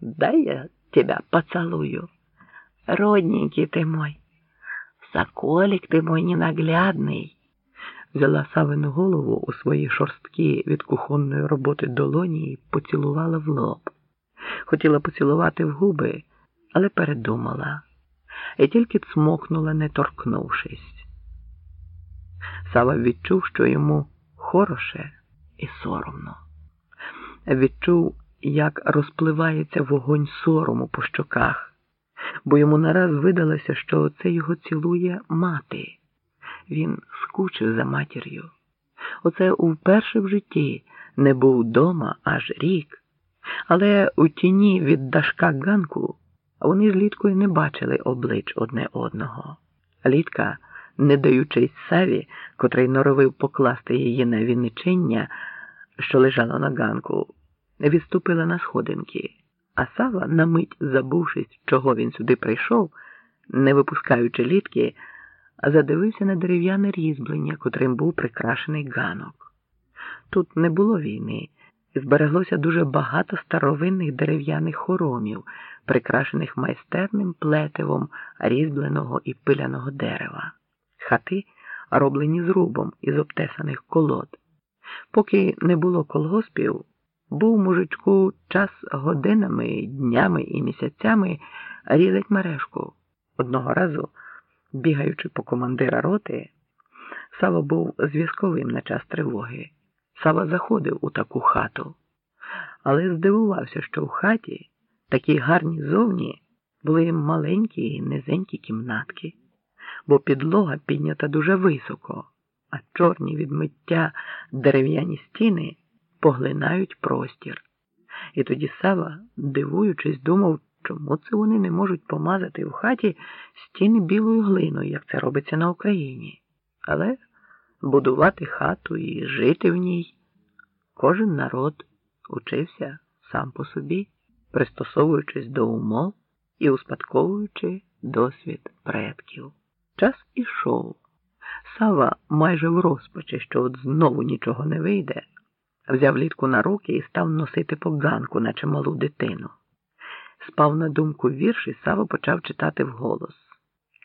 дай я тебя поцелую. Родненький ты мой, соколик ты мой ненаглядний. Взяла Савину голову у свої шорсткі від кухонної роботи долоні і поцілувала в лоб. Хотіла поцілувати в губи, але передумала і тільки цмокнула, не торкнувшись. Сава відчув, що йому хороше і соромно. Відчув, як розпливається вогонь сорому по щоках, бо йому нараз видалося, що це його цілує мати. Він скучив за матір'ю. Оце вперше в житті не був вдома аж рік, але у тіні від дашка ганку вони з Літкою не бачили облич одне одного. Літка, не даючись саві, котрий норовив покласти її на віничення, що лежало на ганку, відступила на сходинки, а Сава, на мить забувшись, чого він сюди прийшов, не випускаючи літки, задивився на дерев'яне різьблення, котрим був прикрашений ганок. Тут не було війни, збереглося дуже багато старовинних дерев'яних хоромів, прикрашених майстерним плетивом різьбленого і пиляного дерева, хати, роблені зрубом із обтесаних колод. Поки не було колгоспів, був мужичку час годинами, днями і місяцями різать мережку. Одного разу, бігаючи по командира роти, Сава був зв'язковим на час тривоги. Сава заходив у таку хату, але здивувався, що в хаті такі гарні зовні були маленькі і низенькі кімнатки, бо підлога піднята дуже високо, а чорні від миття дерев'яні стіни поглинають простір. І тоді Сава, дивуючись, думав, чому це вони не можуть помазати в хаті стіни білою глиною, як це робиться на Україні. Але будувати хату і жити в ній кожен народ учився сам по собі, пристосовуючись до умов і успадковуючи досвід предків. Час ішов. Сава майже в розпачі, що от знову нічого не вийде взяв літку на руки і став носити по ганку, наче малу дитину. Спав на думку вірш і Сава почав читати вголос.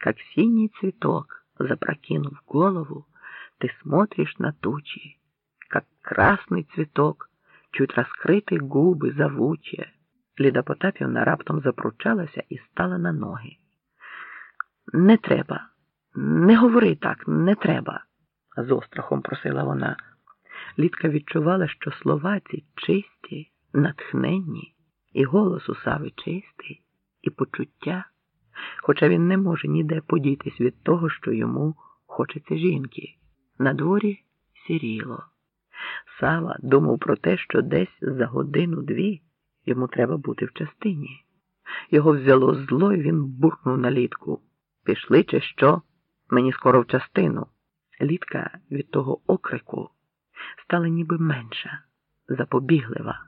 Как синий цветок, запрокинув голову, ты смотришь на тучи, как красный цветок, чуть раскриті губи завуче. Ліда Потапівна раптом запручалася і стала на ноги. Не треба, не говори так, не треба, з острахом просила вона. Літка відчувала, що слова ці чисті, натхненні, і голос у Сави чистий, і почуття, хоча він не може ніде подітись від того, що йому хочеться жінки. На дворі сіріло. Сава думав про те, що десь за годину-дві йому треба бути в частині. Його взяло зло, і він буркнув на літку. Пішли, чи що? Мені скоро в частину. Літка від того окрику стала ніби менша, запобіглива,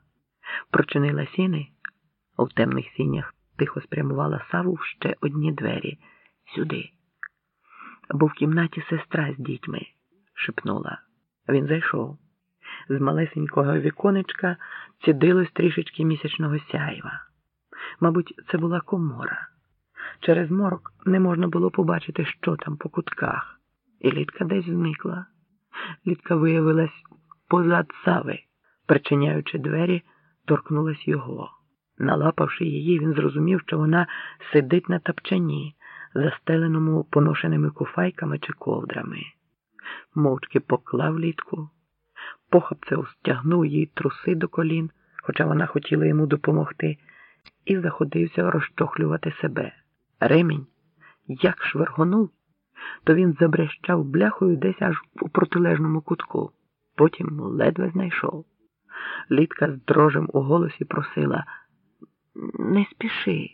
прочинила сіни, а в темних сінях тихо спрямувала саву в ще одні двері сюди. Бо в кімнаті сестра з дітьми, шепнула. Він зайшов. З малесенького віконечка цідилось трішечки місячного сяйва. Мабуть, це була комора. Через морок не можна було побачити, що там по кутках, і літка десь зникла. Літка виявилась позад Сави, причиняючи двері, торкнулась його. Налапавши її, він зрозумів, що вона сидить на тапчані, застеленому поношеними куфайками чи ковдрами. Мовчки поклав літку, похапцево стягнув їй труси до колін, хоча вона хотіла йому допомогти, і заходився розчохлювати себе. Ремінь, як швергонув, то він забрещав бляхою десь аж у протилежному кутку потім ледве знайшов. Літка з дрожем у голосі просила не спіши.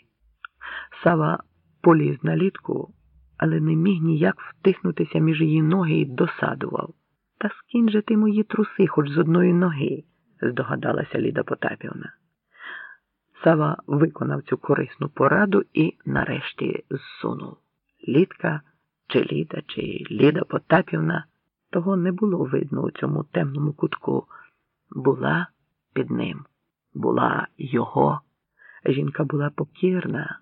Сава поліз на літку, але не міг ніяк втихнутися між її ноги і досадував. Та скінь же ти мої труси, хоч з одної ноги, здогадалася Ліда Потапівна. Сава виконав цю корисну пораду і нарешті зсунув. Літка, чи Ліда, чи Ліда Потапівна того не було видно у цьому темному кутку. Була під ним, була його Жінка була покірна.